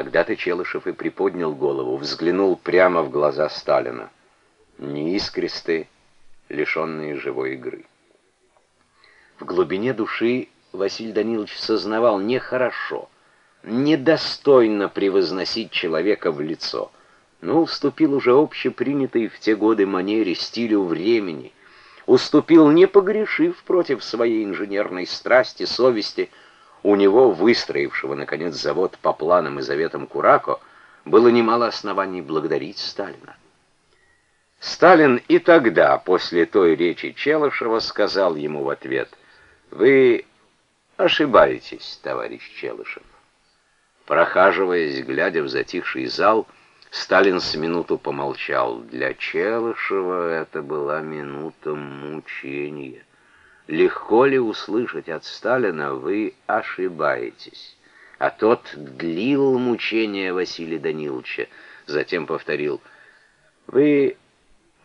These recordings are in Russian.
Тогда-то Челышев и приподнял голову, взглянул прямо в глаза Сталина. Неискристые, лишенные живой игры. В глубине души Василий Данилович сознавал нехорошо, недостойно превозносить человека в лицо, но уступил уже общепринятой в те годы манере, стилю времени, уступил, не погрешив против своей инженерной страсти, совести, у него, выстроившего, наконец, завод по планам и заветам Курако, было немало оснований благодарить Сталина. Сталин и тогда, после той речи Челышева, сказал ему в ответ, «Вы ошибаетесь, товарищ Челышев». Прохаживаясь, глядя в затихший зал, Сталин с минуту помолчал. Для Челышева это была минута мучения. Легко ли услышать от Сталина «Вы ошибаетесь»? А тот длил мучения Василия Даниловича, затем повторил «Вы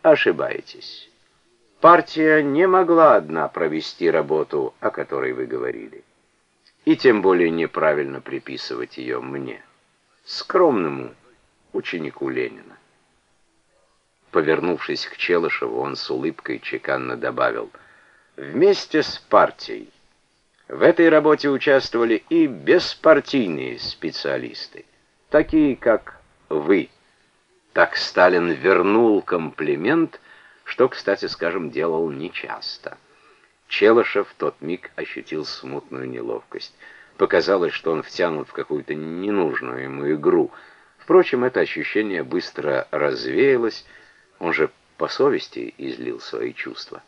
ошибаетесь. Партия не могла одна провести работу, о которой вы говорили. И тем более неправильно приписывать ее мне, скромному ученику Ленина». Повернувшись к Челышеву, он с улыбкой чеканно добавил — Вместе с партией в этой работе участвовали и беспартийные специалисты, такие как вы. Так Сталин вернул комплимент, что, кстати скажем, делал нечасто. Челышев в тот миг ощутил смутную неловкость. Показалось, что он втянут в какую-то ненужную ему игру. Впрочем, это ощущение быстро развеялось, он же по совести излил свои чувства.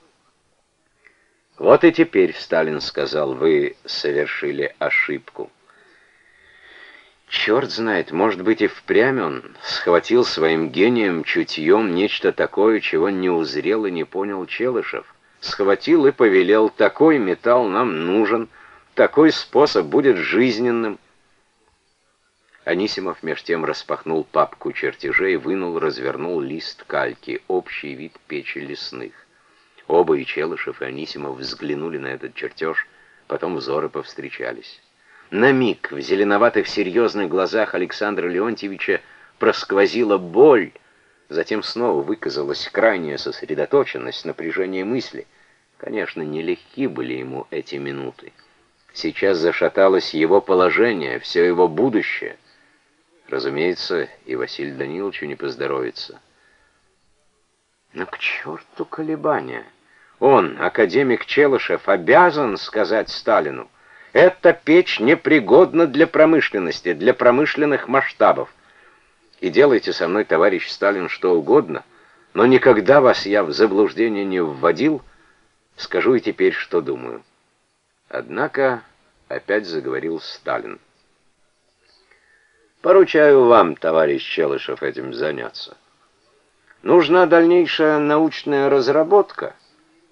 Вот и теперь Сталин сказал, вы совершили ошибку. Черт знает, может быть и впрямь он схватил своим гением, чутьем нечто такое, чего не узрел и не понял Челышев. Схватил и повелел, такой металл нам нужен, такой способ будет жизненным. Анисимов меж тем распахнул папку чертежей, вынул, развернул лист кальки, общий вид печи лесных. Оба и Челышев, и Анисимов взглянули на этот чертеж, потом взоры повстречались. На миг в зеленоватых серьезных глазах Александра Леонтьевича просквозила боль, затем снова выказалась крайняя сосредоточенность, напряжение мысли. Конечно, нелегки были ему эти минуты. Сейчас зашаталось его положение, все его будущее. Разумеется, и Василию Даниловичу не поздоровится. Но к черту колебания! Он, академик Челышев, обязан сказать Сталину, эта печь непригодна для промышленности, для промышленных масштабов. И делайте со мной, товарищ Сталин, что угодно, но никогда вас я в заблуждение не вводил, скажу и теперь, что думаю. Однако опять заговорил Сталин. Поручаю вам, товарищ Челышев, этим заняться. Нужна дальнейшая научная разработка —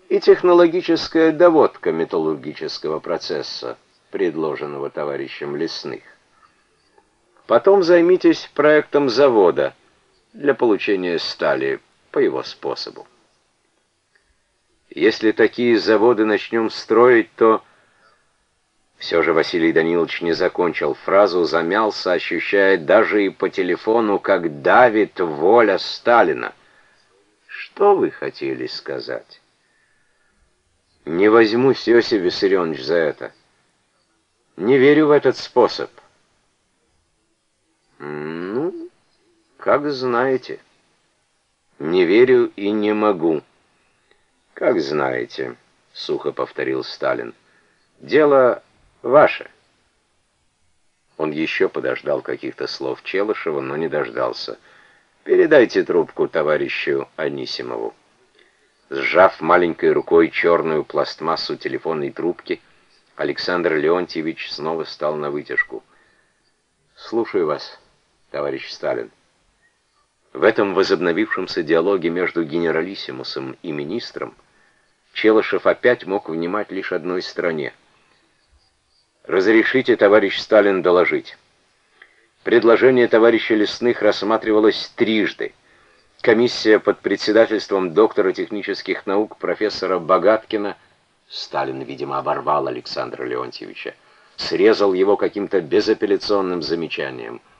и технологическая доводка металлургического процесса, предложенного товарищем Лесных. Потом займитесь проектом завода для получения стали по его способу. Если такие заводы начнем строить, то... Все же Василий Данилович не закончил фразу, замялся, ощущая даже и по телефону, как давит воля Сталина. Что вы хотели сказать? Не возьмусь, Иосиф Виссарионович, за это. Не верю в этот способ. Ну, как знаете. Не верю и не могу. Как знаете, сухо повторил Сталин. Дело ваше. Он еще подождал каких-то слов Челышева, но не дождался. Передайте трубку товарищу Анисимову. Сжав маленькой рукой черную пластмассу телефонной трубки, Александр Леонтьевич снова стал на вытяжку. «Слушаю вас, товарищ Сталин». В этом возобновившемся диалоге между генералиссимусом и министром Челышев опять мог внимать лишь одной стороне. «Разрешите, товарищ Сталин, доложить». Предложение товарища Лесных рассматривалось трижды — комиссия под председательством доктора технических наук профессора Богаткина, Сталин, видимо, оборвал Александра Леонтьевича, срезал его каким-то безапелляционным замечанием –